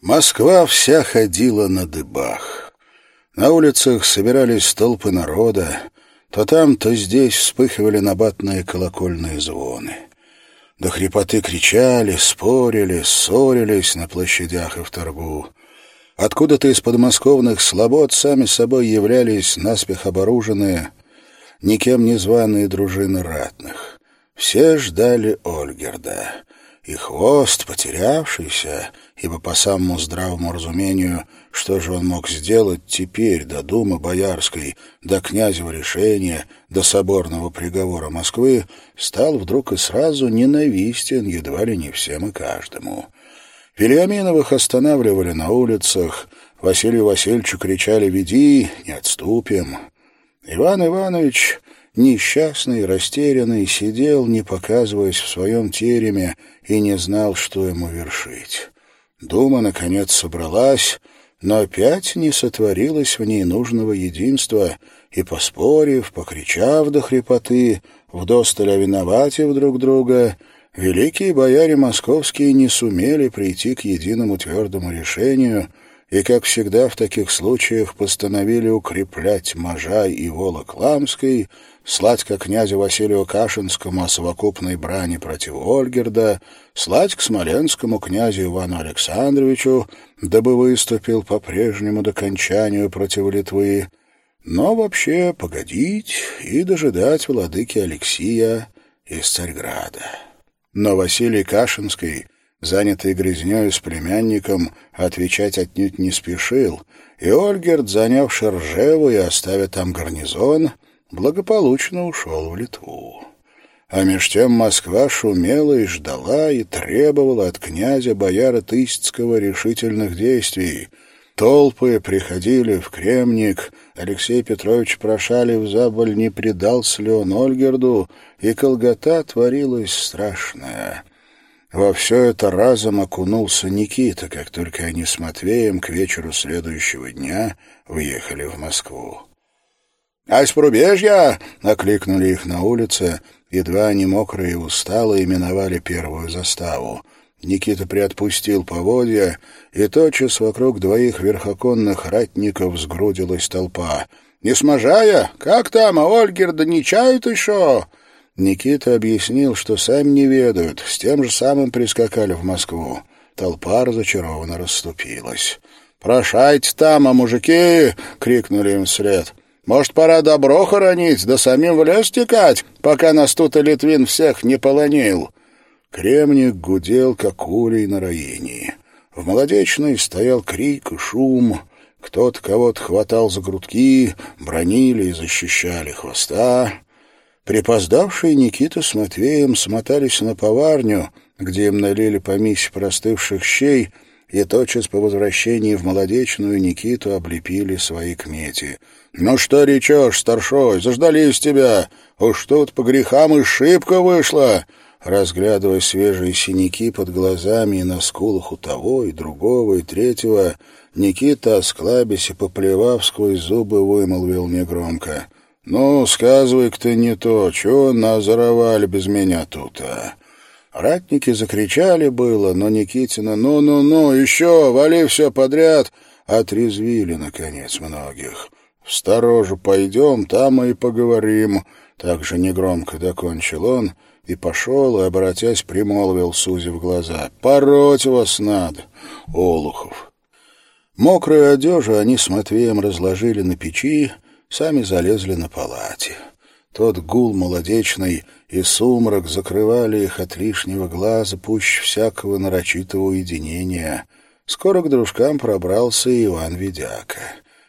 Москва вся ходила на дыбах. На улицах собирались толпы народа, то там, то здесь вспыхивали набатные колокольные звоны. До хрипоты кричали, спорили, ссорились на площадях и в торгу. Откуда-то из подмосковных слобод сами собой являлись наспех оборуженные, никем не званые дружины ратных. Все ждали Ольгерда. И хвост, потерявшийся, ибо по самому здравому разумению, что же он мог сделать теперь до Думы Боярской, до князева решения, до соборного приговора Москвы, стал вдруг и сразу ненавистен едва ли не всем и каждому. Вильяминовых останавливали на улицах, Василию Васильевичу кричали «Веди, не отступим». Иван Иванович, несчастный, растерянный, сидел, не показываясь в своем тереме, и не знал, что ему вершить. Дума, наконец, собралась, но опять не сотворилось в ней нужного единства, и, поспорив, покричав до хрипоты, вдосталь овиноватив друг друга — великие бояре московские не сумели прийти к единому твердому решению и, как всегда в таких случаях, постановили укреплять Можай и Волокламской, слать к князю Василию Кашинскому о совокупной брани против Ольгерда, слать к смоленскому князю Ивану Александровичу, дабы выступил по-прежнему до кончанию против Литвы, но вообще погодить и дожидать владыки Алексия из Царьграда. Но Василий Кашинский, занятый грязнёй с племянником, отвечать отнюдь не спешил, и Ольгерд, заняв Ржеву и оставив там гарнизон, благополучно ушел в Литву. А меж тем Москва шумела и ждала, и требовала от князя бояра Тысяцкого решительных действий — Толпы приходили в Кремник, Алексей Петрович прошали в заболь, не предался ли Ольгерду, и колгота творилась страшная. Во все это разом окунулся Никита, как только они с Матвеем к вечеру следующего дня въехали в Москву. «А с порубежья!» — окликнули их на улице, едва они мокрые и усталые миновали первую заставу — Никита приотпустил поводья, и тотчас вокруг двоих верхоконных ратников сгрудилась толпа. «Не сможая? Как там, а Ольгерда не чают еще?» Никита объяснил, что сами не ведают, с тем же самым прискакали в Москву. Толпа разочарованно расступилась. «Прошайте там, а мужики!» — крикнули им вслед. «Может, пора добро хоронить, да самим в лес текать, пока нас тут и Литвин всех не полонил?» Кремник гудел, как улей на роении. В молодечной стоял крик и шум. Кто-то кого-то хватал за грудки, бронили и защищали хвоста. Припоздавшие Никита с Матвеем смотались на поварню, где им налили по простывших щей, и тотчас по возвращении в молодечную Никиту облепили свои кмети. «Ну что речешь, старшой, заждались тебя! Уж тут по грехам и шибко вышла!» разглядывая свежие синяки под глазами и на скулах у того, и другого, и третьего, Никита, осклабясь и поплевав сквозь зубы, вымолвил негромко. «Ну, сказывай кто не то, чего назоровали без меня тут, а?» Ратники закричали было, но Никитина «Ну-ну-ну, еще, вали все подряд!» отрезвили, наконец, многих. «В сторожу пойдем, там и поговорим», — так же негромко докончил он, — и пошел, и, обратясь, примолвил, сузив глаза. «Пороть вас надо, Олухов!» Мокрую одежу они с Матвеем разложили на печи, сами залезли на палате. Тот гул молодечный и сумрак закрывали их от лишнего глаза пуще всякого нарочитого уединения. Скоро к дружкам пробрался Иван Ведяка.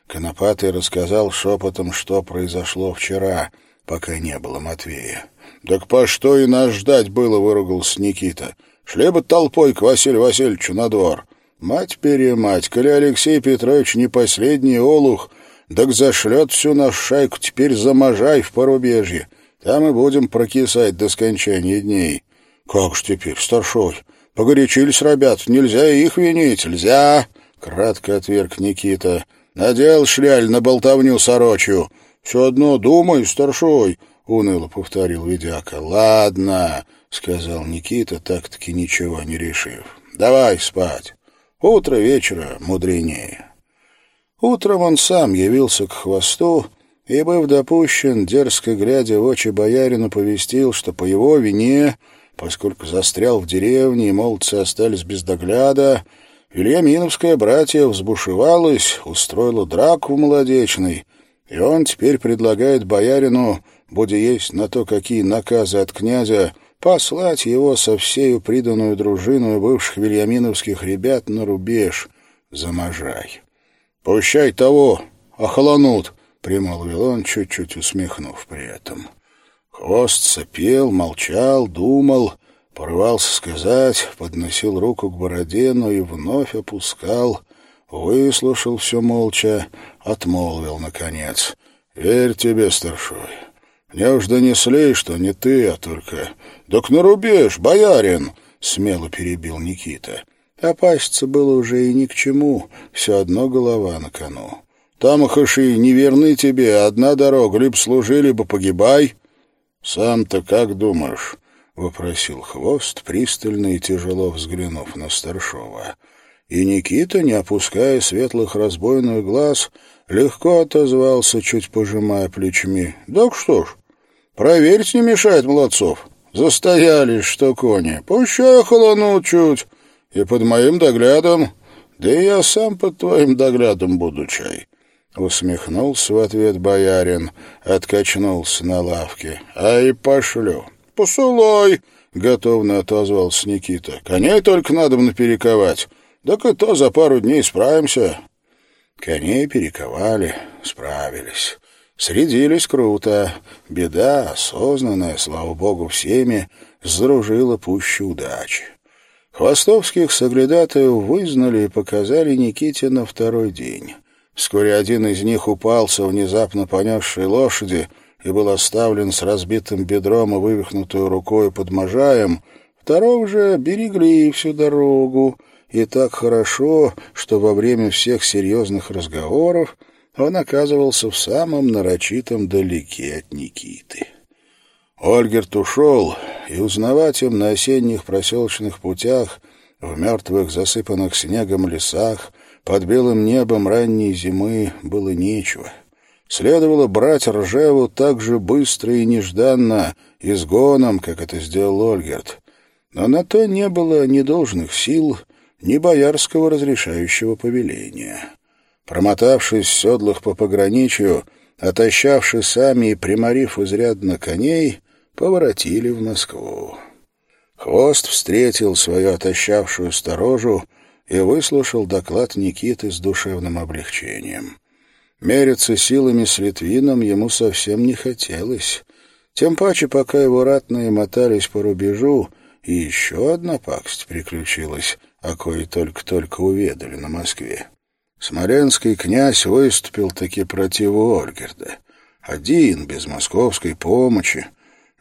Конопатый рассказал шепотом, что произошло вчера, пока не было Матвея. «Так по что и нас ждать было?» — выругался Никита. «Шли бы толпой к Василию Васильевичу на двор. Мать-перемать, коли Алексей Петрович не последний олух, так зашлет всю нашу шайку теперь за Можай в порубежье. Там и будем прокисать до скончания дней». «Как ж теперь, старшой? Погорячились ребят, нельзя их винить, нельзя!» — кратко отверг Никита. «Надел шляль на болтовню сорочью. Все одно думай, старшой». — уныло повторил Ведяка. «Ладно», — сказал Никита, так-таки ничего не решив. «Давай спать». Утро вечера мудренее. Утром он сам явился к хвосту и, быв допущен, дерзко глядя в очи боярину, повестил, что по его вине, поскольку застрял в деревне и молодцы остались без догляда, Вильяминовская братья взбушевалась, устроила драку в молодечной, и он теперь предлагает боярину, будя есть на то, какие наказы от князя, послать его со всею приданную дружину бывших вильяминовских ребят на рубеж за Можай. «Пущай того, охолонут», — примолвил он, чуть-чуть усмехнув при этом. Хвост сопел, молчал, думал, порывался сказать, подносил руку к бороде, но и вновь опускал, выслушал все молча, отмолвил, наконец. «Верь тебе, старшой, мне уж донесли, что не ты, а только... «Так на рубеж, боярин!» — смело перебил Никита. Опаситься было уже и ни к чему, все одно голова на кону. «Там, хаши, не верны тебе, одна дорога, либо служи, либо погибай». «Сам-то как думаешь?» — вопросил Хвост, пристально и тяжело взглянув на Старшова. И Никита, не опуская светлых разбойных глаз, легко отозвался, чуть пожимая плечами. «Так что ж, Проверить не мешает, молодцов. Застоялись, что кони. Пущай холонут чуть. И под моим доглядом... Да и я сам под твоим доглядом буду, чай. Усмехнулся в ответ боярин, откачнулся на лавке. А и пошлю. Посылай, готовно отозвался Никита. Коней только надо наперековать. Так и то за пару дней справимся. Коней перековали, справились. Средились круто. Беда, осознанная, слава богу, всеми, сдружила пуще удачи. Хвостовских соглядатаев вызнали и показали Никите на второй день. Вскоре один из них упался внезапно понесшей лошади и был оставлен с разбитым бедром и вывихнутой рукой под можаем, второго же берегли всю дорогу, и так хорошо, что во время всех серьезных разговоров он оказывался в самом нарочитом далеке от Никиты. Ольгерт ушел, и узнавать им на осенних проселочных путях, в мертвых, засыпанных снегом лесах, под белым небом ранней зимы было нечего. Следовало брать Ржеву так же быстро и нежданно, изгоном, как это сделал Ольгерт. Но на то не было ни должных сил, ни боярского разрешающего повеления. Промотавшись в седлах по пограничью, отощавши сами и приморив изрядно коней, поворотили в Москву. Хвост встретил свою отощавшую сторожу и выслушал доклад Никиты с душевным облегчением. Мериться силами с Литвином ему совсем не хотелось. Тем паче, пока его ратные мотались по рубежу, и еще одна пакость приключилась, о коей только-только уведали на Москве. Смоленский князь выступил таки против Ольгерда. Один, без московской помощи,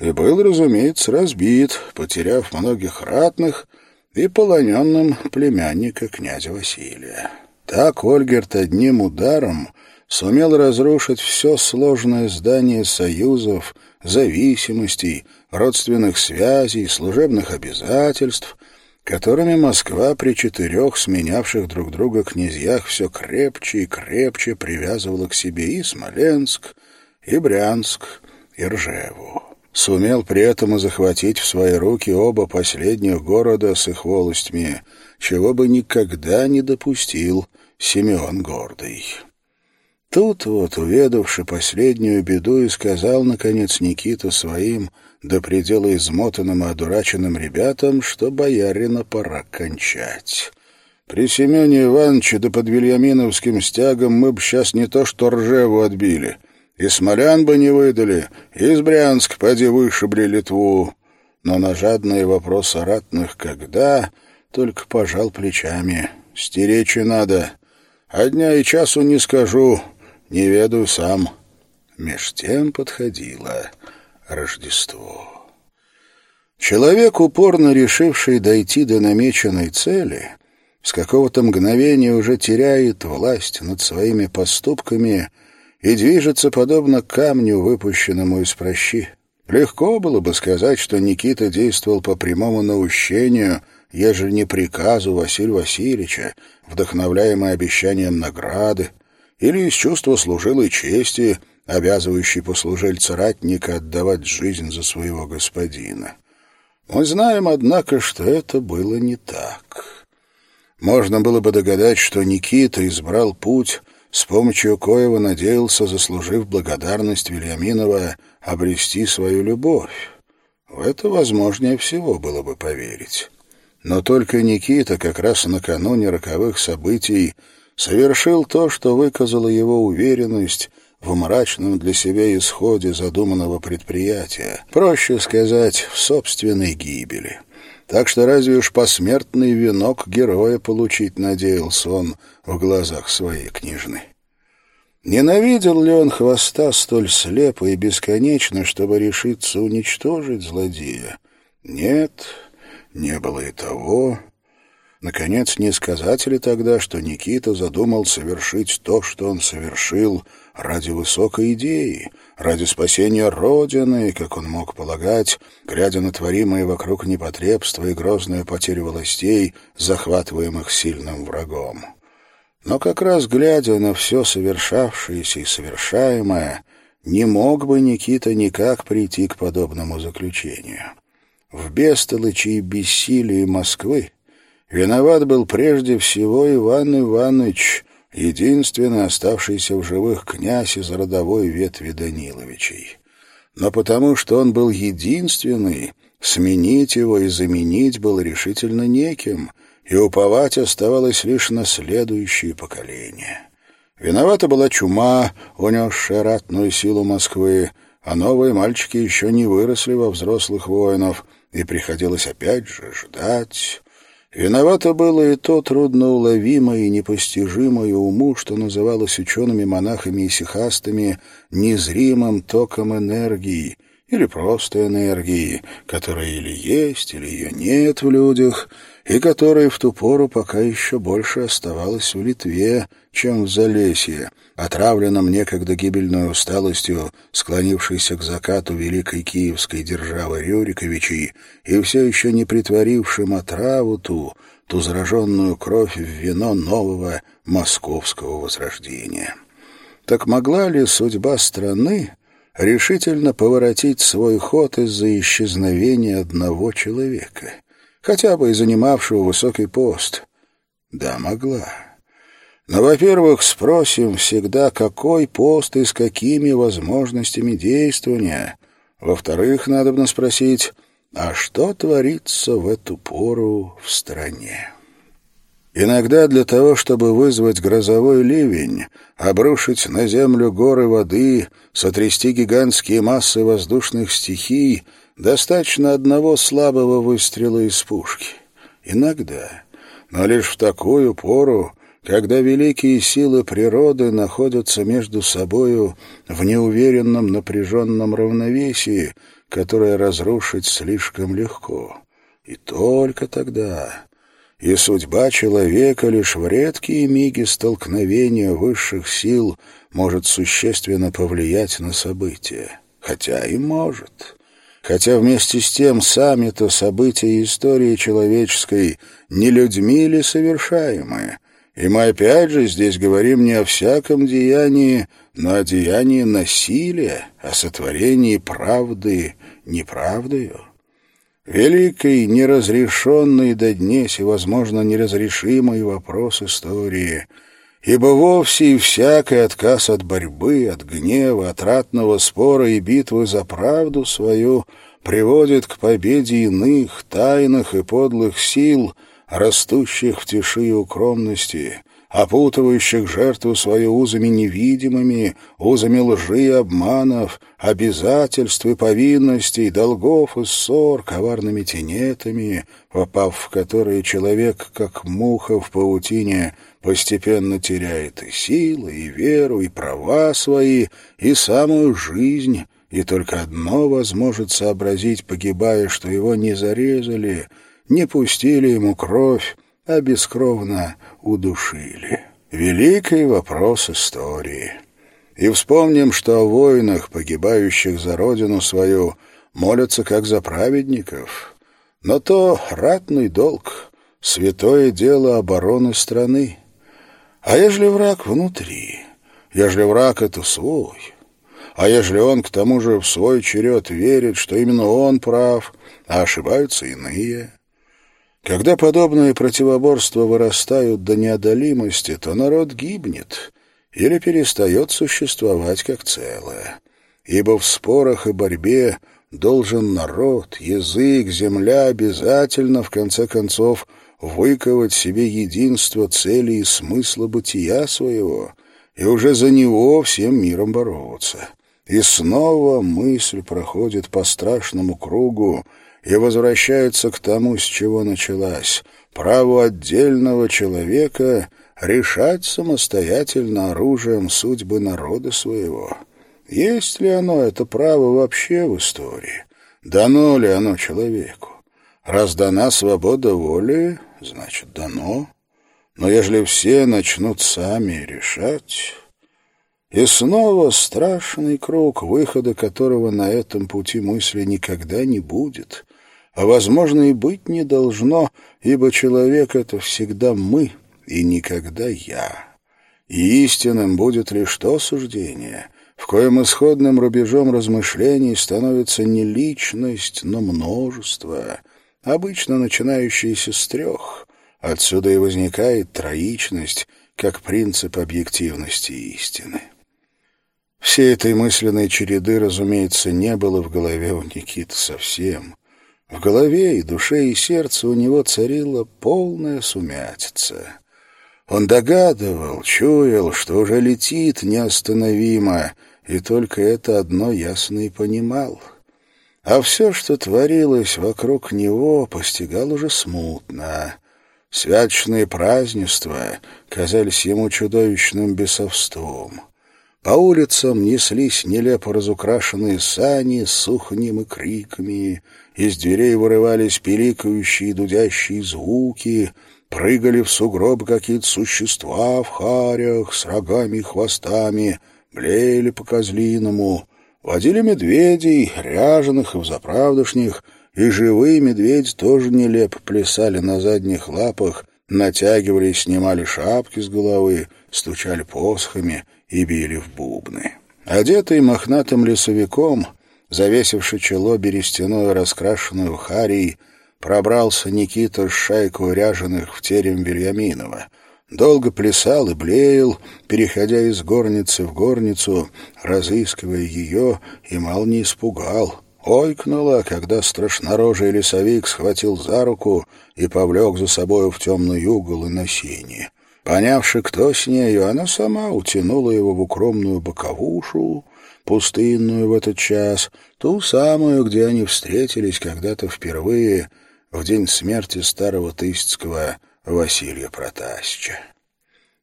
и был, разумеется, разбит, потеряв многих ратных и полоненным племянника князя Василия. Так Ольгерт одним ударом сумел разрушить все сложное здание союзов, зависимостей, родственных связей, служебных обязательств — которыми Москва при четырех сменявших друг друга князьях все крепче и крепче привязывала к себе и Смоленск, и Брянск, и Ржеву. Сумел при этом и захватить в свои руки оба последних города с их волостями, чего бы никогда не допустил Симеон Гордый. Тут вот, уведавши последнюю беду, и сказал, наконец, Никита своим до предела измотанным и одураченным ребятам, что боярина пора кончать. При Семене Ивановиче да под Вильяминовским стягом мы б сейчас не то что Ржеву отбили, и Смолян бы не выдали, и из Брянск поди вышибли Литву. Но на жадные вопросы ратных «когда» только пожал плечами. «Стеречь и надо. А дня и часу не скажу, не ведаю сам. Меж тем подходило Рождество. Человек, упорно решивший дойти до намеченной цели, с какого-то мгновения уже теряет власть над своими поступками и движется подобно камню, выпущенному из прощи. Легко было бы сказать, что Никита действовал по прямому наущению, ежели не приказу Василия Васильевича, вдохновляемый обещанием награды, или из чувства служилой чести, обязывающей послужильца ратника отдавать жизнь за своего господина. Мы знаем, однако, что это было не так. Можно было бы догадать, что Никита избрал путь, с помощью коего надеялся, заслужив благодарность Вильяминова, обрести свою любовь. В это возможнее всего было бы поверить. Но только Никита как раз накануне роковых событий совершил то, что выказало его уверенность в мрачном для себя исходе задуманного предприятия, проще сказать, в собственной гибели. Так что разве уж посмертный венок героя получить надеялся он в глазах своей княжны. Ненавидел ли он хвоста столь слепо и бесконечно, чтобы решиться уничтожить злодея? Нет, не было и того. Наконец, не сказать ли тогда, что Никита задумал совершить то, что он совершил ради высокой идеи, ради спасения Родины, как он мог полагать, глядя на творимые вокруг непотребства и грозную потерю властей, захватываемых сильным врагом? Но как раз глядя на все совершавшееся и совершаемое, не мог бы Никита никак прийти к подобному заключению. В бестолочи и бессилии Москвы виноват был прежде всего Иван Иванович, единственный оставшийся в живых князь из родовой ветви Даниловичей. Но потому что он был единственный, сменить его и заменить было решительно неким — и уповать оставалось лишь на следующие поколения. Виновата была чума, унесшая ратную силу Москвы, а новые мальчики еще не выросли во взрослых воинов, и приходилось опять же ждать. Виновато было и то трудноуловимое и непостижимое уму, что называлось учеными-монахами и сихастами незримым током энергии, или просто энергии, которая или есть, или ее нет в людях — и которая в ту пору пока еще больше оставалась в Литве, чем в Залесье, отравленном некогда гибельной усталостью, склонившейся к закату великой киевской державы Рюриковичей и все еще не притворившим отраву ту, ту зараженную кровь в вино нового московского возрождения. Так могла ли судьба страны решительно поворотить свой ход из-за исчезновения одного человека? хотя бы и занимавшего высокий пост. Да, могла. Но, во-первых, спросим всегда, какой пост и с какими возможностями действования. Во-вторых, надо бы спросить, а что творится в эту пору в стране? Иногда для того, чтобы вызвать грозовой ливень, обрушить на землю горы воды, сотрясти гигантские массы воздушных стихий — Достаточно одного слабого выстрела из пушки. Иногда, но лишь в такую пору, когда великие силы природы находятся между собою в неуверенном напряженном равновесии, которое разрушить слишком легко. И только тогда. И судьба человека лишь в редкие миги столкновения высших сил может существенно повлиять на события. Хотя и может хотя вместе с тем сами-то события истории человеческой не людьми ли совершаемые, и мы опять же здесь говорим не о всяком деянии, но о деянии насилия, о сотворении правды неправдою. Великий, неразрешенный до днесь и, возможно, неразрешимый вопрос истории — ибо вовсе и всякий отказ от борьбы, от гнева, от ратного спора и битвы за правду свою приводит к победе иных, тайных и подлых сил, растущих в тиши и укромности, опутывающих жертву свою узами невидимыми, узами лжи и обманов, обязательств и повинностей, долгов и ссор, коварными тенетами, попав в которые человек, как муха в паутине, постепенно теряет и силы, и веру, и права свои, и самую жизнь, и только одно возможет сообразить, погибая, что его не зарезали, не пустили ему кровь, а бескровно удушили. Великий вопрос истории. И вспомним, что о воинах, погибающих за родину свою, молятся как за праведников — Но то ратный долг, святое дело обороны страны. А ежели враг внутри, ежели враг — это свой, а ежели он к тому же в свой черед верит, что именно он прав, а ошибаются иные... Когда подобные противоборства вырастают до неодолимости, то народ гибнет или перестает существовать как целое. Ибо в спорах и борьбе должен народ, язык, земля обязательно, в конце концов, выковать себе единство цели и смысла бытия своего, и уже за него всем миром бороться. И снова мысль проходит по страшному кругу и возвращается к тому, с чего началась, праву отдельного человека решать самостоятельно оружием судьбы народа своего. Есть ли оно, это право, вообще в истории? Дано ли оно человеку? Раз дана свобода воли, значит, дано. Но ежели все начнут сами решать... И снова страшный круг, выхода которого на этом пути мысли никогда не будет, а, возможно, и быть не должно, ибо человек — это всегда мы и никогда я. И истинным будет лишь то суждение, в коем исходным рубежом размышлений становится не личность, но множество, обычно начинающееся с трех. Отсюда и возникает троичность, как принцип объективности истины. Всей этой мысленной череды, разумеется, не было в голове у Никиты совсем. В голове и душе и сердце у него царила полная сумятица. Он догадывал, чуял, что уже летит неостановимо, и только это одно ясно и понимал. А все, что творилось вокруг него, постигал уже смутно. Святочные празднества казались ему чудовищным бесовством. По улицам неслись нелепо разукрашенные сани с сухнем и криками, из дверей вырывались пиликающие дудящие звуки — прыгали в сугроб какие-то существа в харях с рогами и хвостами, блеяли по-козлиному, водили медведей, ряженых и взаправдошних, и живые медведи тоже нелепо плясали на задних лапах, натягивали и снимали шапки с головы, стучали посохами и били в бубны. Одетый мохнатым лесовиком, завесивший чело берестяную раскрашенную харей, пробрался Никита с шайкой ряженых в терем Вильяминова. Долго плясал и блеял, переходя из горницы в горницу, разыскивая ее, и мал не испугал. Ойкнула, когда страшнорожий лесовик схватил за руку и повлек за собою в темный угол и на сене. Понявши, кто с нею, она сама утянула его в укромную боковушу, пустынную в этот час, ту самую, где они встретились когда-то впервые — в день смерти старого Тыстского Василия Протасича.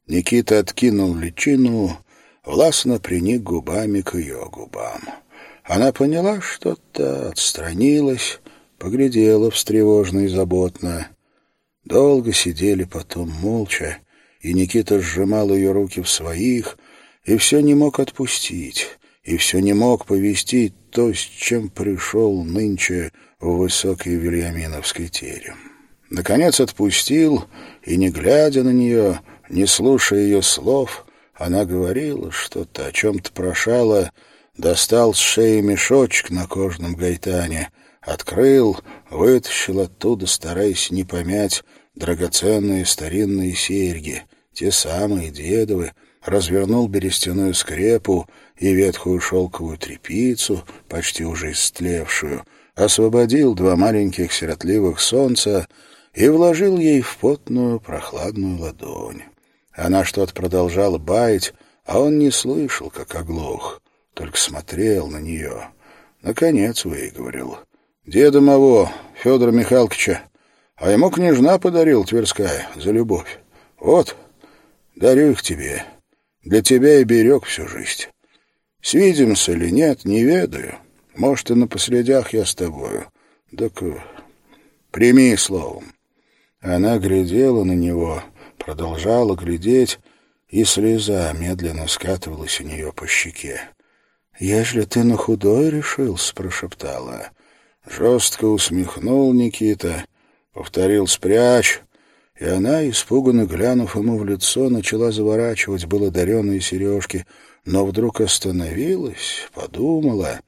Никита откинул личину, властно приник губами к ее губам. Она поняла что-то, отстранилась, поглядела встревожно и заботно. Долго сидели потом молча, и Никита сжимал ее руки в своих, и все не мог отпустить, и все не мог повести то, с чем пришел нынче в высокий Вильяминовский терем. Наконец отпустил, и, не глядя на нее, не слушая ее слов, она говорила что-то, о чем-то прошала, достал с шеи мешочек на кожном гайтане, открыл, вытащил оттуда, стараясь не помять, драгоценные старинные серьги, те самые дедовы, развернул берестяную скрепу и ветхую шелковую тряпицу, почти уже истлевшую, освободил два маленьких сиротливых солнца и вложил ей в потную прохладную ладонь. Она что-то продолжала баять, а он не слышал, как оглох, только смотрел на нее. Наконец выговорил. «Деда моего, Федора Михайловича, а ему княжна подарил Тверская за любовь. Вот, дарю их тебе. Для тебя и берег всю жизнь. Свидимся или нет, не ведаю». Может, и на последях я с тобою. Так прими словом. Она глядела на него, продолжала глядеть, и слеза медленно скатывалась у нее по щеке. «Ежели ты на худой решился», — прошептала, Жестко усмехнул Никита, повторил «спрячь», и она, испуганно глянув ему в лицо, начала заворачивать было даренные сережки, но вдруг остановилась, подумала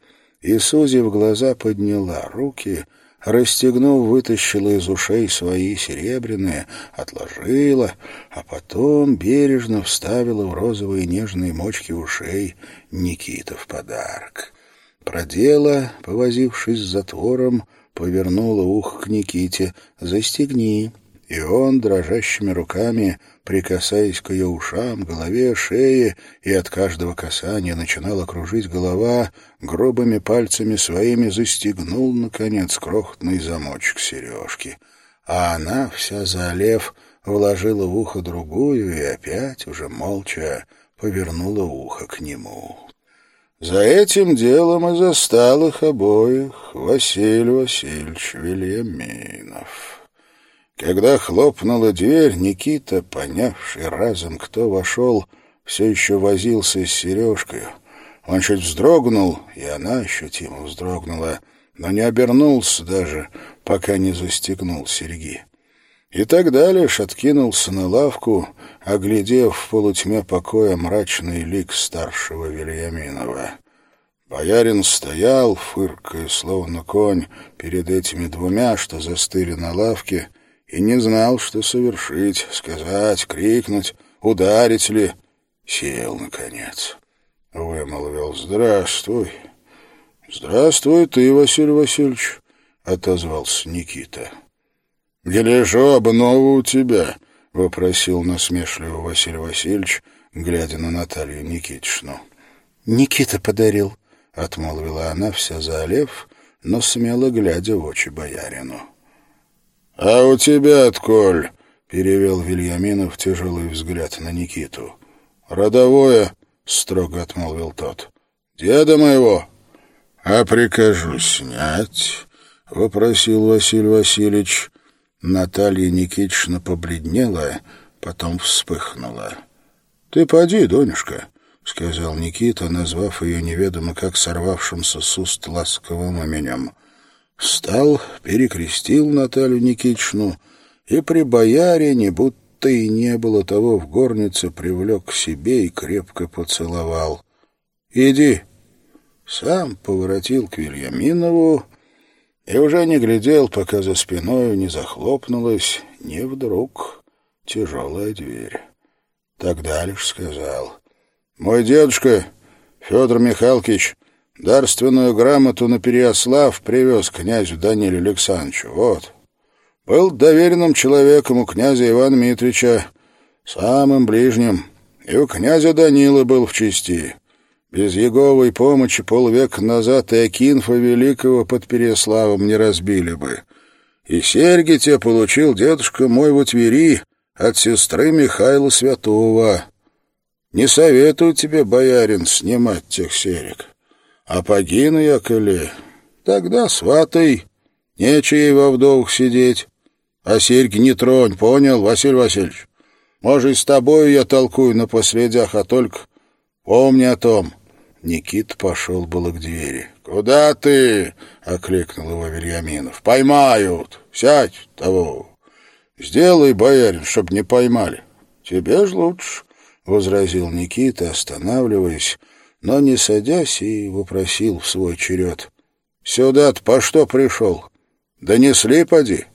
и, сузив глаза, подняла руки, расстегнув, вытащила из ушей свои серебряные, отложила, а потом бережно вставила в розовые нежные мочки ушей Никита в подарок. Продела, повозившись с затвором, повернула ухо к Никите. «Застегни». И он дрожащими руками, прикасаясь к ее ушам, голове, шее, и от каждого касания начинала кружить голова, грубыми пальцами своими застегнул, наконец, крохотный замочек сережки. А она, вся заолев, вложила в ухо другую и опять, уже молча, повернула ухо к нему. За этим делом и застал их обоих Василий Васильевич Вильяминов. Когда хлопнула дверь, Никита, понявший разом, кто вошел, все еще возился с сережкой. Он чуть вздрогнул, и она ощутимо вздрогнула, но не обернулся даже, пока не застегнул серьги. И тогда лишь откинулся на лавку, оглядев в полутьме покоя мрачный лик старшего Вильяминова. Боярин стоял, фыркая, словно конь, перед этими двумя, что застыли на лавке, и не знал, что совершить, сказать, крикнуть, ударить ли. Сел, наконец. Вымолвил «Здравствуй». «Здравствуй ты, Василий Васильевич», — отозвался Никита. «Гляжу, обнова у тебя», — вопросил насмешливо Василий Васильевич, глядя на Наталью Никитичну. «Никита подарил», — отмолвила она, вся заолев, но смело глядя в очи боярину. «А у тебя, отколь?» — перевел Вильяминов тяжелый взгляд на Никиту. «Родовое», — строго отмолвил тот. «Деда моего». «А прикажу снять», — вопросил Василий Васильевич. Наталья Никитична побледнела, потом вспыхнула. «Ты поди, Донюшка», — сказал Никита, назвав ее неведомо как сорвавшимся с уст ласковым именем. Встал, перекрестил Наталью Никитичну и при боярине, будто и не было того в горнице, привлек к себе и крепко поцеловал. «Иди». Сам поворотил к Вильяминову, и уже не глядел, пока за спиной не захлопнулась, не вдруг тяжелая дверь. Тогда лишь сказал, «Мой дедушка, Федор Михайлович, дарственную грамоту на Переослав привез князю Даниле Александровичу. Вот. Был доверенным человеком у князя Ивана Митрича, самым ближним, и у князя Данилы был в чести». Без Еговой помощи полвека назад и Акинфа Великого под Переславом не разбили бы. И серьги те получил дедушка мой в Твери от сестры Михаила Святого. Не советую тебе, боярин, снимать тех серег. А погину я, коли, тогда сватай, нечего ей во вдовах сидеть. А серьги не тронь, понял, Василий Васильевич? Может, с тобою я толкую на последях, а только помни о том — Никит пошел было к двери. «Куда ты?» — окликнул его Вильяминов. «Поймают! Сядь того! Сделай, боярин, чтоб не поймали. Тебе ж лучше!» — возразил Никита, останавливаясь, но не садясь и вопросил в свой черед. «Сюда-то по что пришел? Донесли, поди?»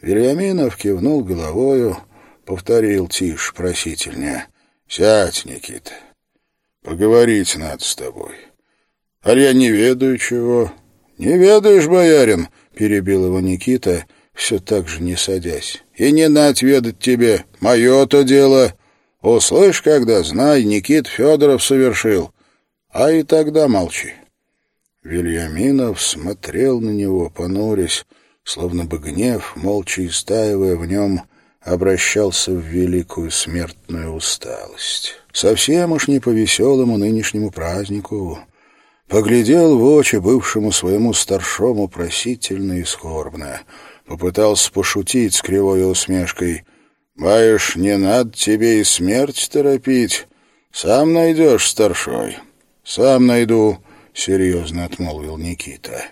Вильяминов кивнул головою, повторил тише, просительнее. «Сядь, Никита!» Поговорить надо с тобой. А я не ведаю чего. Не ведаешь, боярин, перебил его Никита, все так же не садясь. И не надо ведать тебе, мое-то дело. Услышь, когда, знай, Никит Федоров совершил. А и тогда молчи. Вильяминов смотрел на него, понурясь, словно бы гнев, молча истаивая в нем, обращался в великую смертную усталость. Совсем уж не по веселому нынешнему празднику. Поглядел в очи бывшему своему старшому просительно и скорбно. Попытался пошутить с кривой усмешкой. «Баешь, не надо тебе и смерть торопить. Сам найдешь, старшой». «Сам найду», — серьезно отмолвил Никита.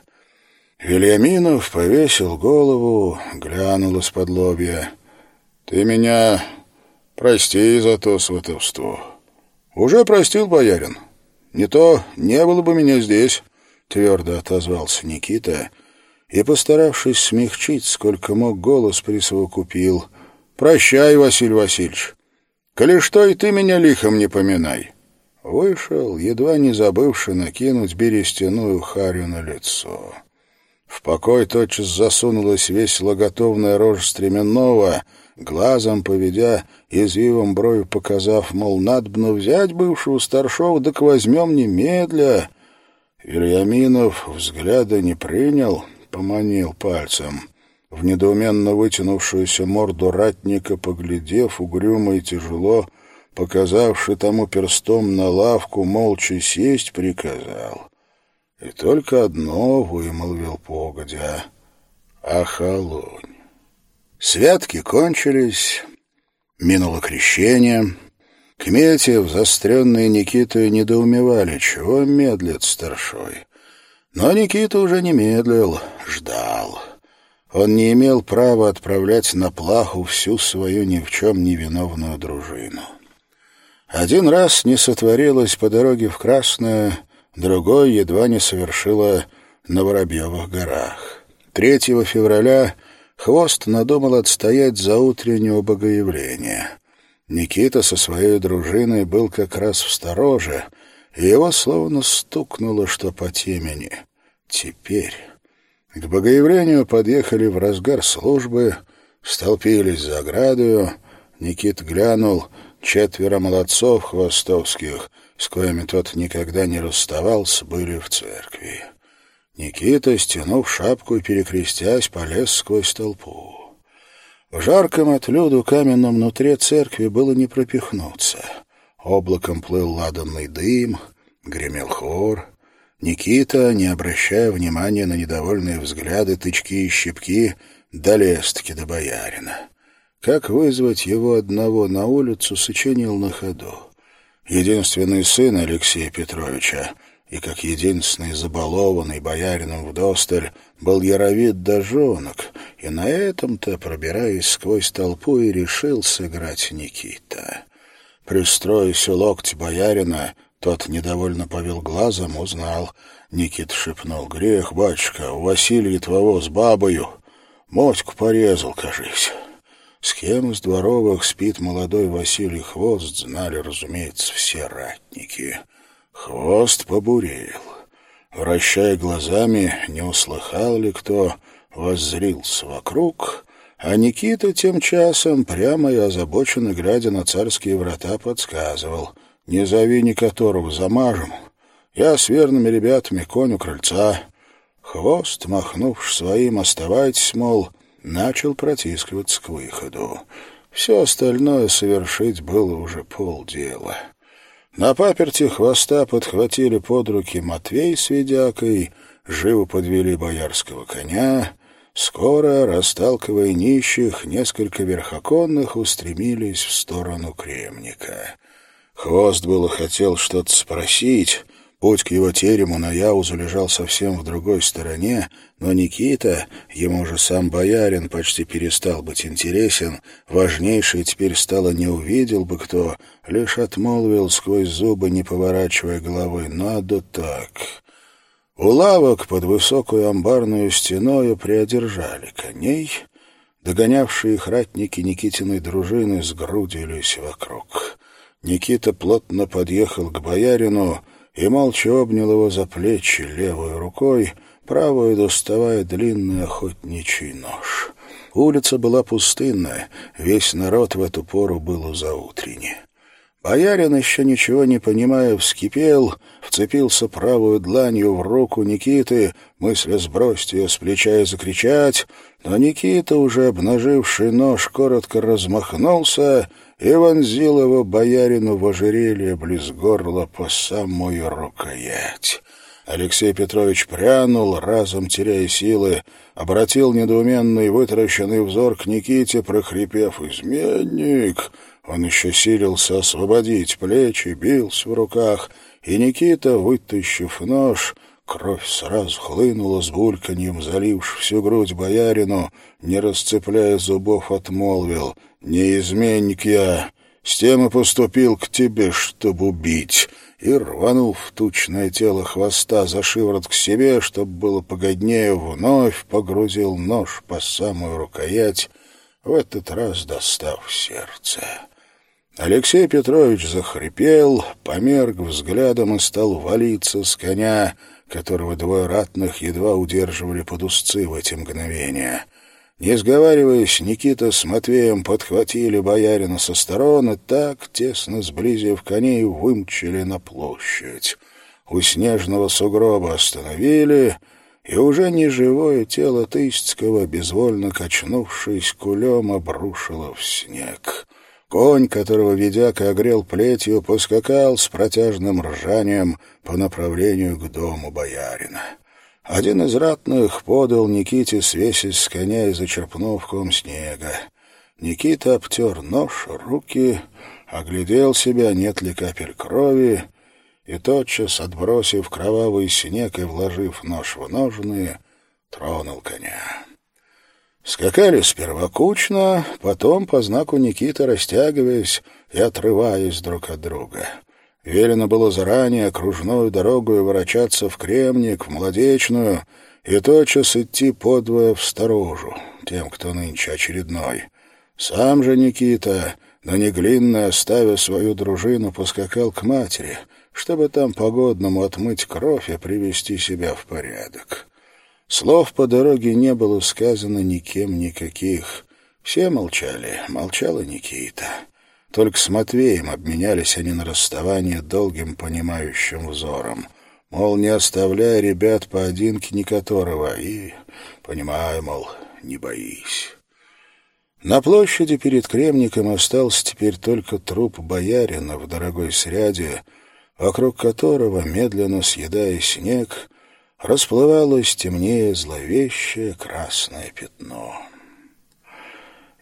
Вильяминов повесил голову, глянул из-под лобья. «Ты меня прости за то сватовство». «Уже простил, боярин. Не то не было бы меня здесь», — твердо отозвался Никита и, постаравшись смягчить, сколько мог, голос присовокупил. «Прощай, Василий Васильевич. Коли что, и ты меня лихом не поминай». Вышел, едва не забывши накинуть берестяную харю на лицо. В покой тотчас засунулась весь логотовная рожа стременного, глазом поведя, извивом бровью показав, мол, надобно взять бывшего старшова, так возьмем немедля. Ильяминов взгляда не принял, поманил пальцем. В недоуменно вытянувшуюся морду ратника, поглядев, угрюмо и тяжело, показавши тому перстом на лавку, молча сесть приказал. И только одно вымолвил погодя — «Ахалонь». Святки кончились, минуло крещение. Кметьев, застренные Никитой, недоумевали, чего медлит старшой. Но Никита уже не медлил, ждал. Он не имел права отправлять на плаху всю свою ни в чем не виновную дружину. Один раз не сотворилось по дороге в Красное, другой едва не совершила на Воробьевых горах. 3 февраля Хвост надумал отстоять за утреннего богоявления. Никита со своей дружиной был как раз в стороже, и его словно стукнуло, что по темени. Теперь... К богоявлению подъехали в разгар службы, столпились за оградою. Никит глянул, четверо молодцов хвостовских, с коими тот никогда не расставался, были в церкви. Никита, стянув шапку и перекрестясь, полез сквозь толпу. В жарком от люду каменном внутри церкви было не пропихнуться. Облаком плыл ладанный дым, гремел хор. Никита, не обращая внимания на недовольные взгляды, тычки и щипки, долез-таки до боярина. Как вызвать его одного на улицу, сочинил на ходу. Единственный сын Алексея Петровича — и как единственный забалованный боярином вдосталь был яровид дожонок, и на этом-то, пробираясь сквозь толпу, и решил сыграть Никита. Пристроясь у локти боярина, тот недовольно повел глазом, узнал. Никит шепнул, «Грех, батюшка, у Василия твоего с бабою. Мотьку порезал, кажись». С кем из дворовых спит молодой Василий Хвост, знали, разумеется, все ратники — Хвост побурел. Вращая глазами, не услыхал ли кто, воззрился вокруг, а Никита тем часом, прямо и озабоченно глядя на царские врата, подсказывал. «Не зови ни которого, замажем. Я с верными ребятами конь у крыльца». Хвост, махнув своим «оставайтесь», мол, начал протискиваться к выходу. Все остальное совершить было уже полдела. На паперти хвоста подхватили под руки Матвей с ведякой, живо подвели боярского коня. Скоро, расталкивая нищих, несколько верхоконных устремились в сторону Кремника. Хвост было хотел что-то спросить, Путь к его терему на Яузу лежал совсем в другой стороне, но Никита, ему же сам боярин, почти перестал быть интересен, важнейшее теперь стало не увидел бы кто, лишь отмолвил сквозь зубы, не поворачивая головы, «надо так». У лавок под высокую амбарную стеною приодержали коней, догонявшие их ратники Никитиной дружины сгрудились вокруг. Никита плотно подъехал к боярину, и молча обнял его за плечи левой рукой, правой доставая длинный охотничий нож. Улица была пустынная, весь народ в эту пору был у заутренне. Боярин, еще ничего не понимая, вскипел, вцепился правую дланью в руку Никиты, мысля сбросить ее с плеча и закричать, но Никита, уже обнаживший нож, коротко размахнулся и вонзил его боярину в ожерелье близ горла по самую рукоять. Алексей Петрович прянул, разом теряя силы, обратил недоуменный вытаращенный взор к Никите, прохрипев «Изменник!». Он еще силился освободить плечи, бился в руках, и Никита, вытащив нож, Кровь сразу хлынула с бульканьем, заливши всю грудь боярину, не расцепляя зубов, отмолвил. «Не изменник я, с тем и поступил к тебе, чтобы убить» и, рванув тучное тело хвоста за шиворот к себе, чтобы было погоднее, вновь погрузил нож по самую рукоять, в этот раз достав сердце. Алексей Петрович захрипел, померк взглядом и стал валиться с коня, которого двое ратных едва удерживали под узцы в эти мгновения. Не сговариваясь, Никита с Матвеем подхватили боярина со сторон и так, тесно сблизив коней, вымчили на площадь. У снежного сугроба остановили, и уже неживое тело Тыстского, безвольно качнувшись кулем, обрушило в снег. Конь, которого ведяк огрел плетью, поскакал с протяжным ржанием по направлению к дому боярина. Один из ратных подал Никите свесить с коня и зачерпнув ком снега. Никита обтер нож, руки, оглядел себя, нет ли капель крови, и тотчас, отбросив кровавый снег и вложив нож в ножны, тронул коня. Скакали сперва кучно, потом по знаку Никиты растягиваясь и отрываясь друг от друга. Велено было заранее окружную дорогу ворочаться в Кремник, в Молодечную, и тотчас идти подвое в сторожу, тем, кто нынче очередной. Сам же Никита, на неглинной оставив свою дружину, поскакал к матери, чтобы там погодному отмыть кровь и привести себя в порядок. Слов по дороге не было сказано никем никаких. Все молчали, молчала Никита. Только с Матвеем обменялись они на расставание долгим понимающим взором. Мол, не оставляй ребят поодинке ни которого, и, понимаю, мол, не боись. На площади перед Кремником остался теперь только труп боярина в дорогой сряде, вокруг которого, медленно съедая снег, расплывалось темнее зловещее красное пятно.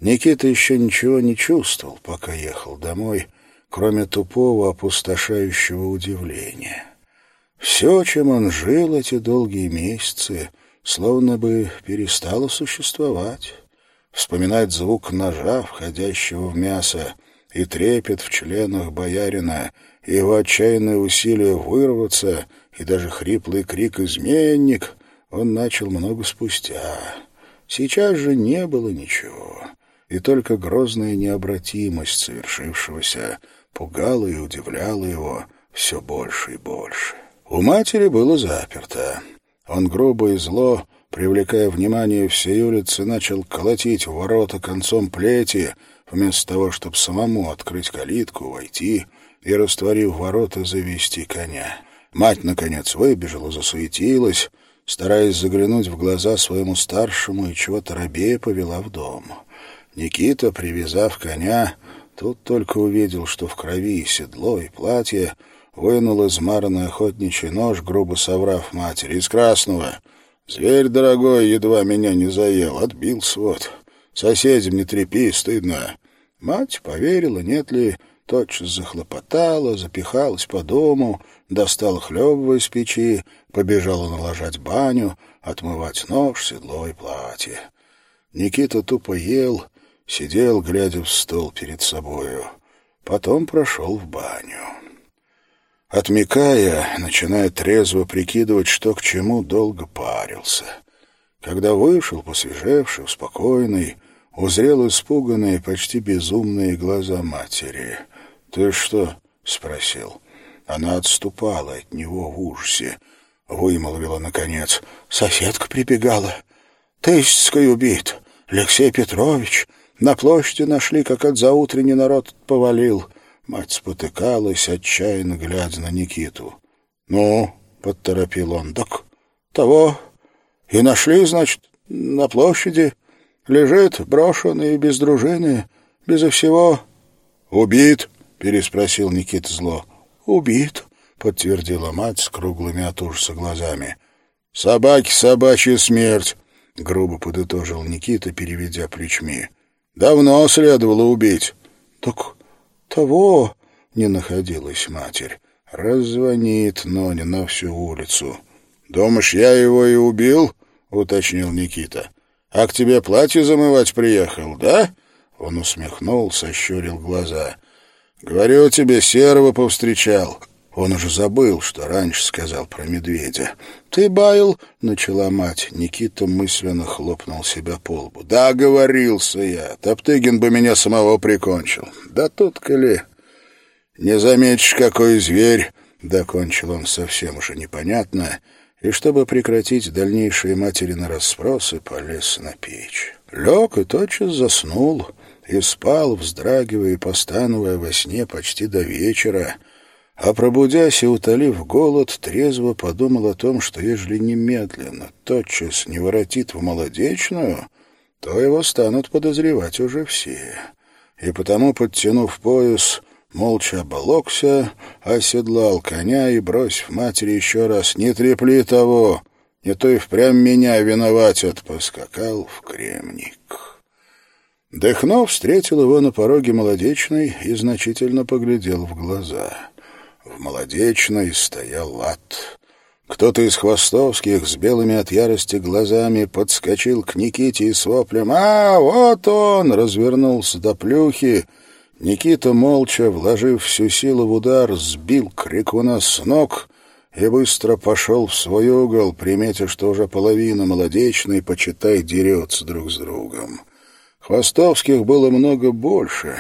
Никита еще ничего не чувствовал, пока ехал домой, кроме тупого, опустошающего удивления. Все, чем он жил эти долгие месяцы, словно бы перестало существовать. Вспоминать звук ножа, входящего в мясо, и трепет в членах боярина, и его отчаянное усилие вырваться, и даже хриплый крик «изменник» он начал много спустя. Сейчас же не было ничего и только грозная необратимость совершившегося пугала и удивляла его все больше и больше. У матери было заперто. Он грубо и зло, привлекая внимание всей улицы, начал колотить в ворота концом плети, вместо того, чтобы самому открыть калитку, войти и, растворив ворота, завести коня. Мать, наконец, выбежала, засуетилась, стараясь заглянуть в глаза своему старшему и чего-то рабея повела в дом. Никита, привязав коня, тут только увидел, что в крови седло, и платье, вынул измаранный охотничий нож, грубо соврав матери, из красного. «Зверь дорогой едва меня не заел, отбился вот. Соседям не трепи, стыдно». Мать поверила, нет ли, тотчас захлопотала, запихалась по дому, достала хлебова из печи, побежала налажать баню, отмывать нож, седло и платье. Никита тупо ел, Сидел, глядя в стол перед собою. Потом прошел в баню. Отмекая, начиная трезво прикидывать, что к чему, долго парился. Когда вышел, посвежевший, спокойный, узрел испуганные, почти безумные глаза матери. «Ты что?» — спросил. Она отступала от него в ужасе. Вымолвила, наконец. «Соседка прибегала. Тысяцкой убит. Алексей Петрович. На площади нашли, как от заутренний народ повалил. Мать спотыкалась, отчаянно глядя на Никиту. «Ну?» — подторопил он. «Так того и нашли, значит, на площади. Лежит брошенный, без дружины, безо всего...» «Убит?» — переспросил Никита зло. «Убит», — подтвердила мать с круглыми от ужаса глазами. «Собаки собачья смерть», — грубо подытожил Никита, переведя плечми. Давно следовало убить. Так того не находилась матерь. Раззвонит Ноня на всю улицу. «Думаешь, я его и убил?» — уточнил Никита. «А к тебе платье замывать приехал, да?» Он усмехнулся, щурил глаза. «Говорю тебе, серого повстречал». Он уже забыл, что раньше сказал про медведя. «Ты баял?» — начала мать. Никита мысленно хлопнул себя по лбу. «Да, говорился я. Топтыгин бы меня самого прикончил. Да тут-ка ли...» «Не заметишь, какой зверь!» — докончил он совсем уже непонятно, и, чтобы прекратить дальнейшие материны расспросы, полез на печь. Лег и тотчас заснул, и спал, вздрагивая и постановая во сне почти до вечера, а пробудясь и утолив голод, трезво подумал о том, что ежели немедленно, тотчас не воротит в молодечную, то его станут подозревать уже все. И потому, подтянув пояс, молча оболокся, оседлал коня и, бросив матери еще раз «Не трепли того!» не то и впрямь меня виноватят, поскакал в кремник. Дыхнов встретил его на пороге молодечной и значительно поглядел в глаза. В молодечной стоял лад. Кто-то из хвостовских с белыми от ярости глазами подскочил к Никите и с воплем «А, вот он!» развернулся до плюхи, Никита, молча, вложив всю силу в удар, сбил крикуна с ног и быстро пошел в свой угол, приметя, что уже половина молодечной, почитай, дерется друг с другом. Хвостовских было много больше,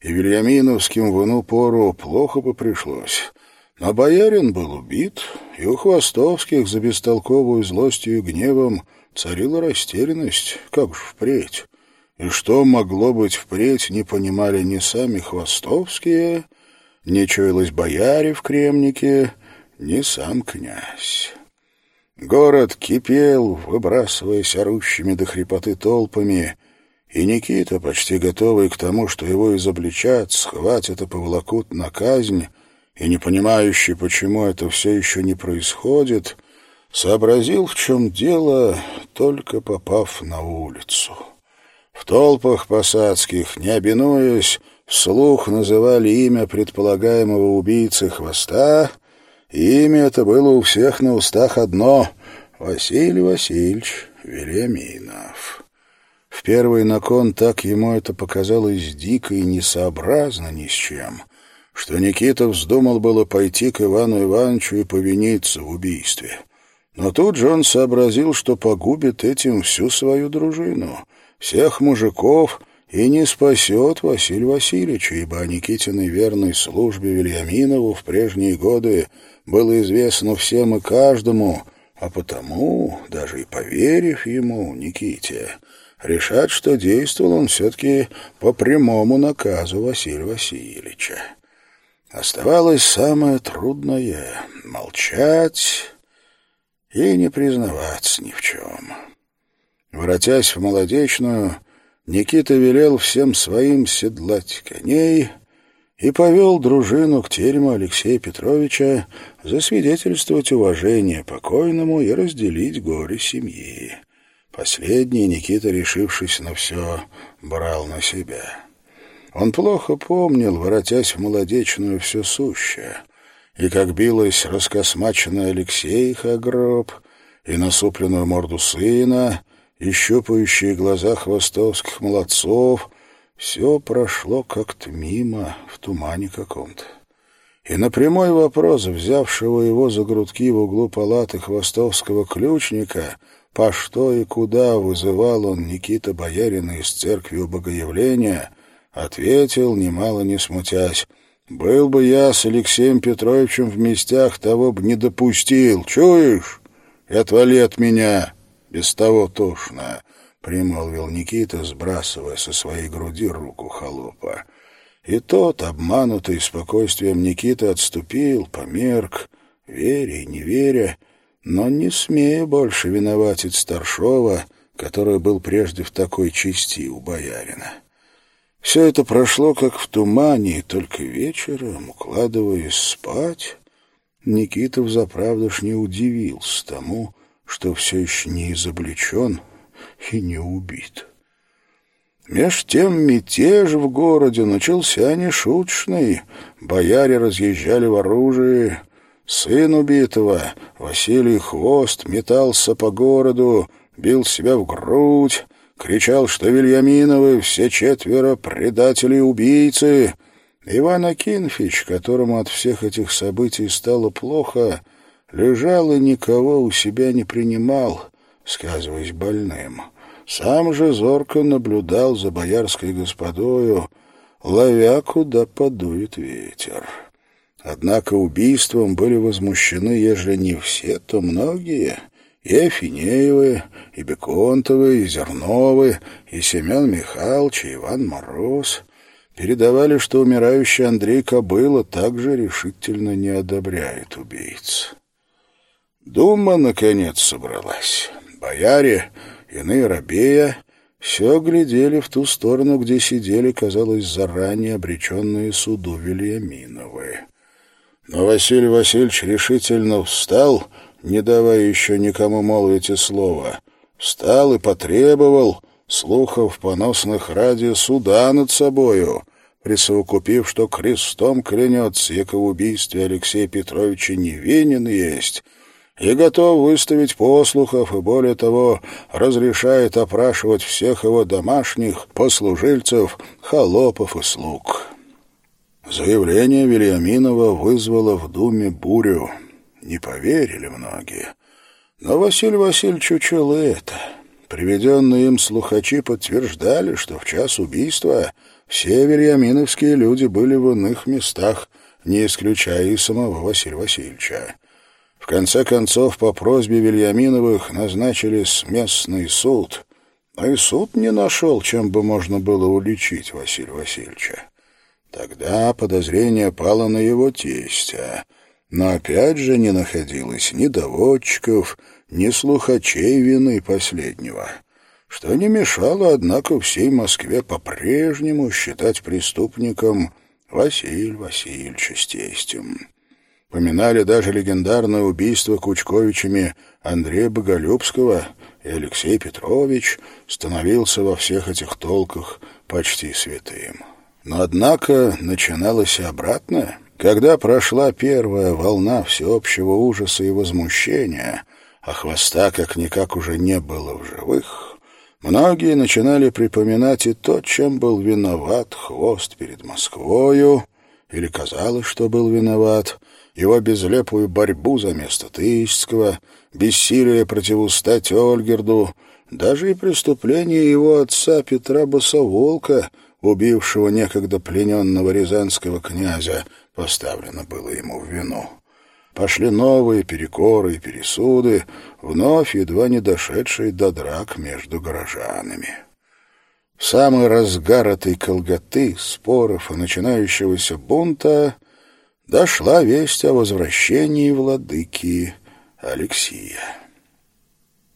и Вильяминовским в иную пору плохо бы пришлось. Но боярин был убит, и у Хвостовских за бестолковую злостью и гневом царила растерянность, как же впредь. И что могло быть впредь, не понимали ни сами хвостовские, не чуялось бояре в кремнике, ни сам князь. Город кипел, выбрасываясь орущими до хрипоты толпами, и Никита, почти готовый к тому, что его изобличат, схватят и поволокут на казнь, и не понимающий, почему это все еще не происходит, сообразил, в чем дело, только попав на улицу. В толпах посадских, не обинуясь, вслух называли имя предполагаемого убийцы хвоста, и имя это было у всех на устах одно — Василий Васильевич Велеминов. В первый након так ему это показалось дико и несообразно ни с чем, что Никита вздумал было пойти к Ивану Ивановичу и повиниться в убийстве. Но тут же он сообразил, что погубит этим всю свою дружину — всех мужиков и не спасет Василий Васильевич, ибо о Никитиной верной службе Вильяминову в прежние годы было известно всем и каждому, а потому, даже и поверив ему, Никите, решать, что действовал он все-таки по прямому наказу Василия Васильевича. Оставалось самое трудное — молчать и не признаваться ни в чем. Воротясь в молодечную, Никита велел всем своим седлать коней и повел дружину к терему Алексея Петровича засвидетельствовать уважение покойному и разделить горе семьи. Последний Никита, решившись на все, брал на себя. Он плохо помнил, воротясь в молодечную, все сущее, и как билась раскосмаченная Алексеиха гроб, и насупленную морду сына, и щупающие глаза хвостовских молодцов, все прошло как-то мимо, в тумане каком-то. И на прямой вопрос взявшего его за грудки в углу палаты хвостовского ключника, по что и куда вызывал он Никита Боярина из церкви у Богоявления, ответил, немало не смутясь, «Был бы я с Алексеем Петровичем в местях, того бы не допустил. Чуешь? И отвали от меня!» без того тошно», — примолвил Никита, сбрасывая со своей груди руку холопа. И тот, обманутый спокойствием Никиты, отступил, померк, веря и не веря, но не смея больше виноватить старшова, который был прежде в такой чести у боярина. Все это прошло как в тумане, и только вечером, укладываясь спать, Никита взаправду ж не удивился тому, что все еще не изобличен и не убит. Меж тем мятеж в городе начался нешуточный. Бояре разъезжали в оружии, Сын убитого, Василий Хвост, метался по городу, бил себя в грудь, кричал, что Вильяминовы все четверо предатели и убийцы. Иван Акинфич, которому от всех этих событий стало плохо, лежал и никого у себя не принимал, сказываясь больным. Сам же зорко наблюдал за боярской господою, ловя, куда подует ветер. Однако убийством были возмущены, ежели не все, то многие — и Афинеевы, и Беконтовы, и Зерновы, и Семен Михайлович, и Иван Мороз передавали, что умирающий Андрей Кобыла также решительно не одобряет убийц. Дума, наконец, собралась. Бояре, иные рабея, все глядели в ту сторону, где сидели, казалось, заранее обреченные суду Вильяминовы. Но Василий Васильевич решительно встал — не давая еще никому молвить и слова, встал и потребовал слухов поносных ради суда над собою, присовокупив, что крестом клянется, яко в убийстве Алексея Петровича невинен есть, и готов выставить послухов, и более того, разрешает опрашивать всех его домашних, послужильцев, холопов и слуг. Заявление Вильяминова вызвало в Думе бурю — не поверили многие. Но Василий Васильевич учил это. Приведенные им слухачи подтверждали, что в час убийства все вильяминовские люди были в иных местах, не исключая и самого Василия Васильевича. В конце концов, по просьбе Вильяминовых назначили сместный суд, но и суд не нашел, чем бы можно было уличить Василия Васильевича. Тогда подозрение пало на его тестя — но опять же не находилось ни доводчиков, ни слухачей вины последнего, что не мешало, однако, всей Москве по-прежнему считать преступником Василь Васильевича с тестем. Поминали даже легендарное убийство Кучковичами Андрея Боголюбского, и Алексей Петрович становился во всех этих толках почти святым. Но, однако, начиналось и обратное — когда прошла первая волна всеобщего ужаса и возмущения, а хвоста как-никак уже не было в живых, многие начинали припоминать и то, чем был виноват хвост перед Москвою, или казалось, что был виноват, его безлепую борьбу за место Тысяцкого, бессилие противостать Ольгерду, даже и преступление его отца Петра Босоволка, убившего некогда плененного рязанского князя, поставлено было ему в вину. Пошли новые перекоры и пересуды, вновь едва не дошедшие до драк между горожанами. В самый разгар этой колготы, споров и начинающегося бунта дошла весть о возвращении владыки Алексия.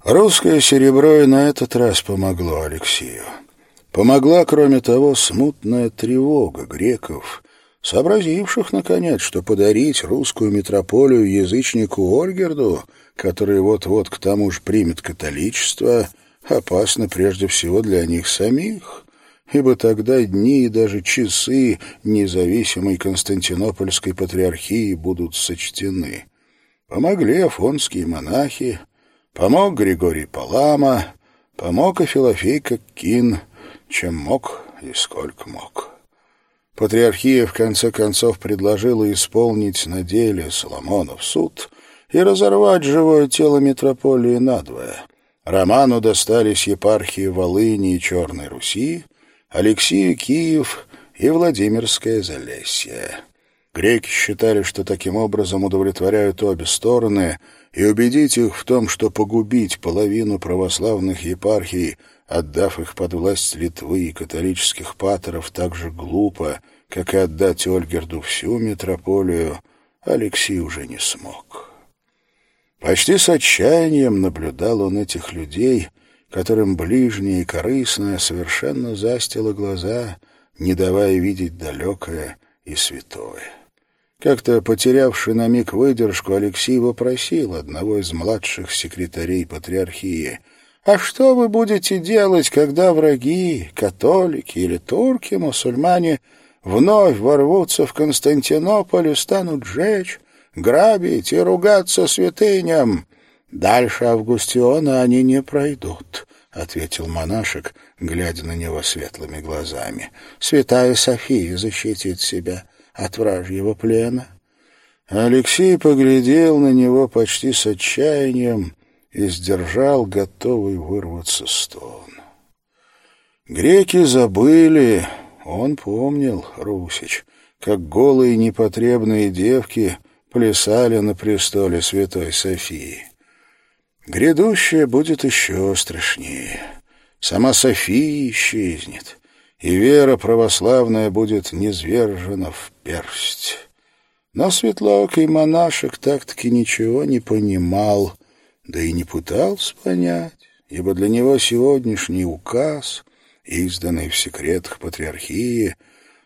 Русское серебро и на этот раз помогло Алексею. Помогла, кроме того, смутная тревога греков, сообразивших, наконец, что подарить русскую метрополию язычнику Ольгерду, который вот-вот к тому же примет католичество, опасно прежде всего для них самих, ибо тогда дни и даже часы независимой Константинопольской патриархии будут сочтены. Помогли афонские монахи, помог Григорий Палама, помог и Филофей Коккин, чем мог и сколько мог. Патриархия в конце концов предложила исполнить на деле Соломонов суд и разорвать живое тело митрополии надвое. Роману достались епархии Волыни и Черной Руси, Алексею Киев и Владимирское Залесье. Греки считали, что таким образом удовлетворяют обе стороны, и убедить их в том, что погубить половину православных епархий отдав их под власть Литвы и католических патеров так же глупо, как и отдать Ольгерду всю метрополию, Алексей уже не смог. Почти с отчаянием наблюдал он этих людей, которым ближнее и корыстное совершенно застило глаза, не давая видеть далекое и святое. Как-то потерявший на миг выдержку, Алексей вопросил одного из младших секретарей патриархии — а что вы будете делать, когда враги, католики или турки, мусульмане, вновь ворвутся в Константинополь и станут жечь, грабить и ругаться святыням. Дальше Августиона они не пройдут, — ответил монашек, глядя на него светлыми глазами. Святая София защитит себя от вражьего плена. Алексей поглядел на него почти с отчаянием и сдержал готовый вырваться стон. Греки забыли, он помнил, Русич, как голые непотребные девки плясали на престоле Святой Софии. Грядущее будет еще страшнее. Сама София исчезнет, и вера православная будет низвержена в персть. Но светлоокий монашек так-таки ничего не понимал, да и не пытался понять, ибо для него сегодняшний указ, изданный в секретах патриархии,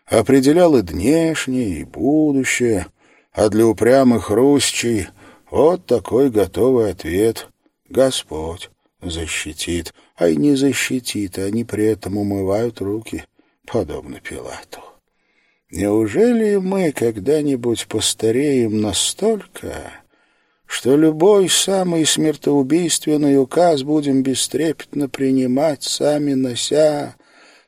определял и днешнее, и будущее, а для упрямых русчей вот такой готовый ответ «Господь защитит», а и не защитит, они при этом умывают руки, подобно Пилату. Неужели мы когда-нибудь постареем настолько, что любой самый смертоубийственный указ будем бестрепетно принимать, сами нося,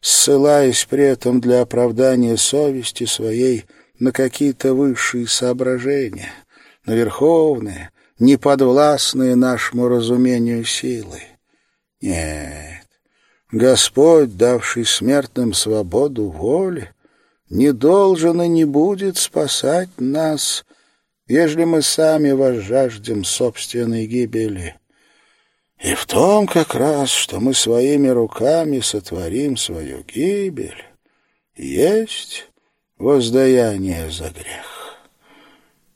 ссылаясь при этом для оправдания совести своей на какие-то высшие соображения, на верховные, неподвластные нашему разумению силы. Нет, Господь, давший смертным свободу воли, не должен и не будет спасать нас, ежели мы сами возжаждем собственной гибели. И в том как раз, что мы своими руками сотворим свою гибель, есть воздаяние за грех.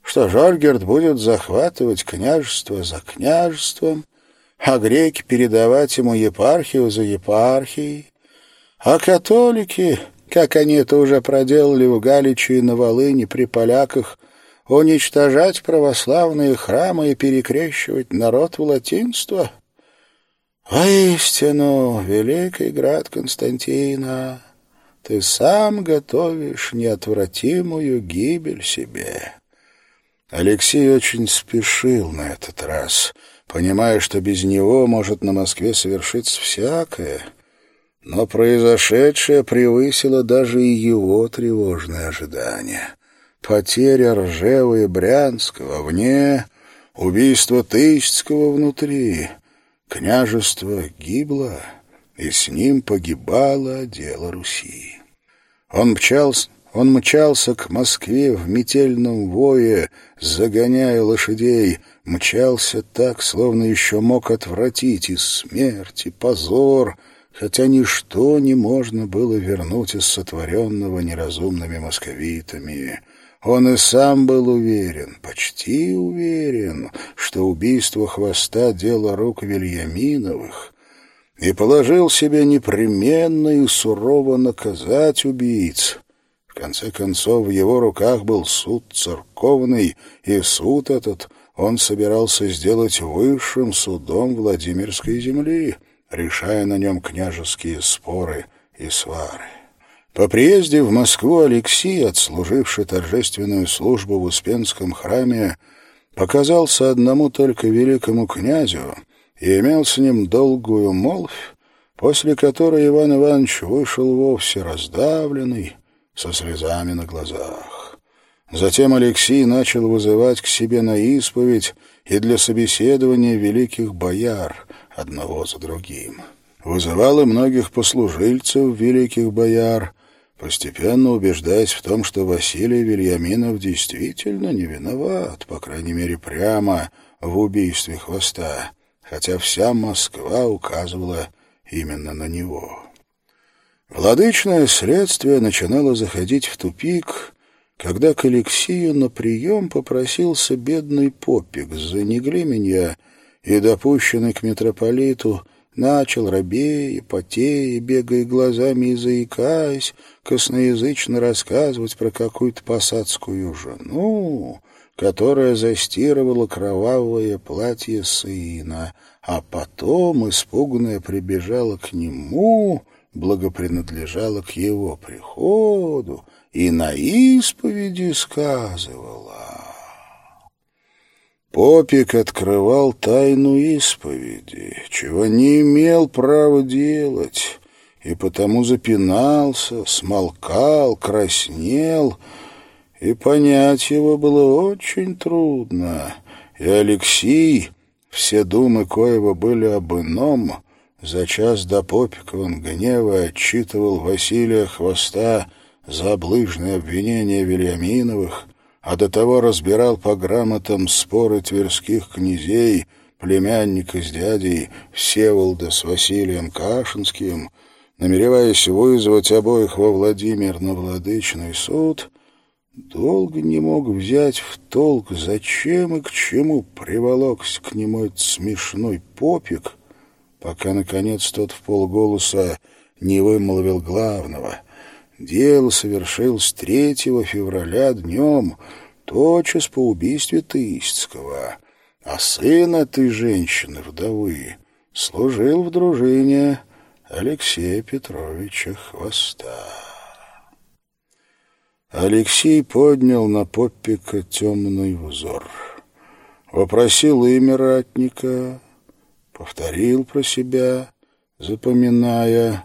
Что Жольгерт будет захватывать княжество за княжеством, а греки передавать ему епархию за епархией, а католики, как они это уже проделали в Галичи и на Волыне при поляках, уничтожать православные храмы и перекрещивать народ в латинство? Воистину, великий град Константина, ты сам готовишь неотвратимую гибель себе. Алексей очень спешил на этот раз, понимая, что без него может на Москве совершиться всякое, но произошедшее превысило даже и его тревожные ожидания. Потеря Ржева и Брянского вне, убийство Тысяцкого внутри. Княжество гибло, и с ним погибало дело Руси. Он мчался, он мчался к Москве в метельном вое, загоняя лошадей, мчался так, словно еще мог отвратить и смерть, и позор, хотя ничто не можно было вернуть из сотворенного неразумными московитами. Он и сам был уверен, почти уверен, что убийство хвоста — дело рук Вильяминовых, и положил себе непременно и сурово наказать убийц. В конце концов, в его руках был суд церковный, и суд этот он собирался сделать высшим судом Владимирской земли, решая на нем княжеские споры и свары. По приезде в Москву Алексей, отслуживший торжественную службу в Успенском храме, показался одному только великому князю и имел с ним долгую молвь, после которой Иван Иванович вышел вовсе раздавленный, со слезами на глазах. Затем Алексей начал вызывать к себе на исповедь и для собеседования великих бояр, одного за другим. Вызывал и многих послужильцев великих бояр, постепенно убеждаясь в том, что Василий Вильяминов действительно не виноват, по крайней мере, прямо в убийстве хвоста, хотя вся Москва указывала именно на него. Владычное следствие начинало заходить в тупик, когда к Алексею на прием попросился бедный попик за неглименья и допущенный к митрополиту Начал робея, потея, бегая глазами и заикаясь, косноязычно рассказывать про какую-то посадскую жену, которая застирывала кровавое платье сына, а потом, испуганная, прибежала к нему, благопринадлежала к его приходу и на исповеди сказывала. Попик открывал тайну исповеди, чего не имел права делать, и потому запинался, смолкал, краснел, и понять его было очень трудно. И Алексей, все думы коего были об ином, за час до попика он гнева отчитывал Василия Хвоста за облыжные обвинения Вильяминовых, а до того разбирал по грамотам споры тверских князей, племянника с дядей Всеволода с Василием Кашинским, намереваясь вызвать обоих во Владимир на владычный суд, долго не мог взять в толк, зачем и к чему приволокся к нему этот смешной попик, пока, наконец, тот в полголоса не вымолвил главного — Дело совершилось 3 февраля днем, тотчас по убийстве Тысяцкого, а сын этой женщины, вдовы, служил в дружине Алексея Петровича Хвоста. Алексей поднял на поппика темный взор. Вопросил имя ратника, повторил про себя, запоминая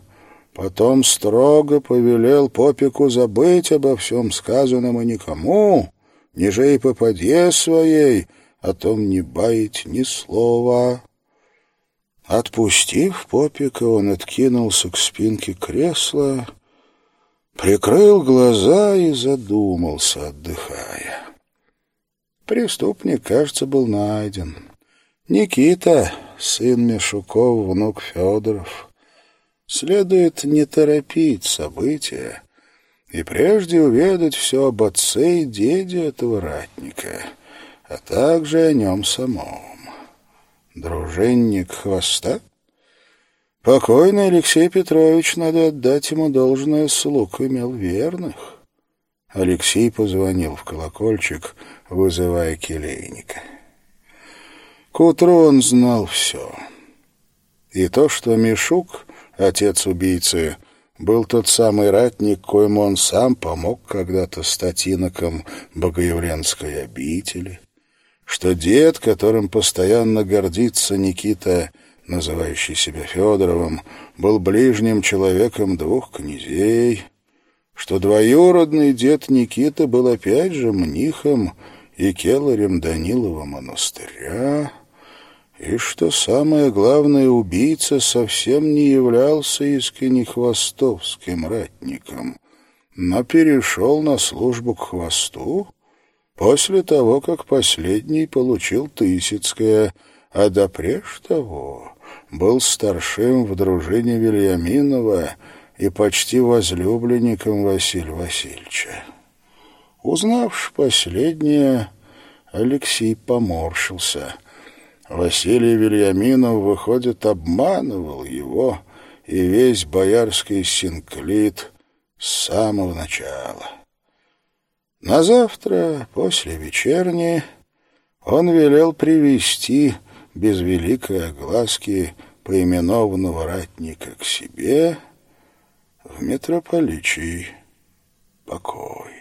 Потом строго повелел попику забыть обо всем сказанном и никому, ниже и попаде своей, о том не баять ни слова. Отпустив попика, он откинулся к спинке кресла, прикрыл глаза и задумался, отдыхая. Преступник, кажется, был найден. Никита, сын Мишуков, внук Федоров — Следует не торопить события и прежде уведать все об отце и деде этого ратника, а также о нем самом. Дружинник хвоста? Покойный Алексей Петрович, надо отдать ему должное, слуг имел верных. Алексей позвонил в колокольчик, вызывая келейника. К утру он знал все. И то, что Мишук отец убийцы, был тот самый ратник, коему он сам помог когда-то стать иноком Богоявленской обители, что дед, которым постоянно гордится Никита, называющий себя Федоровым, был ближним человеком двух князей, что двоюродный дед Никита был опять же мнихом и келарем Данилова монастыря, и что самое главное, убийца совсем не являлся искренне хвостовским ратником, но перешел на службу к хвосту после того, как последний получил Тысяцкое, а допреж того был старшим в дружине Вильяминова и почти возлюбленником Василия Васильевича. Узнавши последнее, Алексей поморщился — Василий Вильяминов, выходит, обманывал его и весь боярский синклит с самого начала. На завтра, после вечерни, он велел привести без великой огласки поименованного ратника к себе в митрополичий покой.